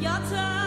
Your turn.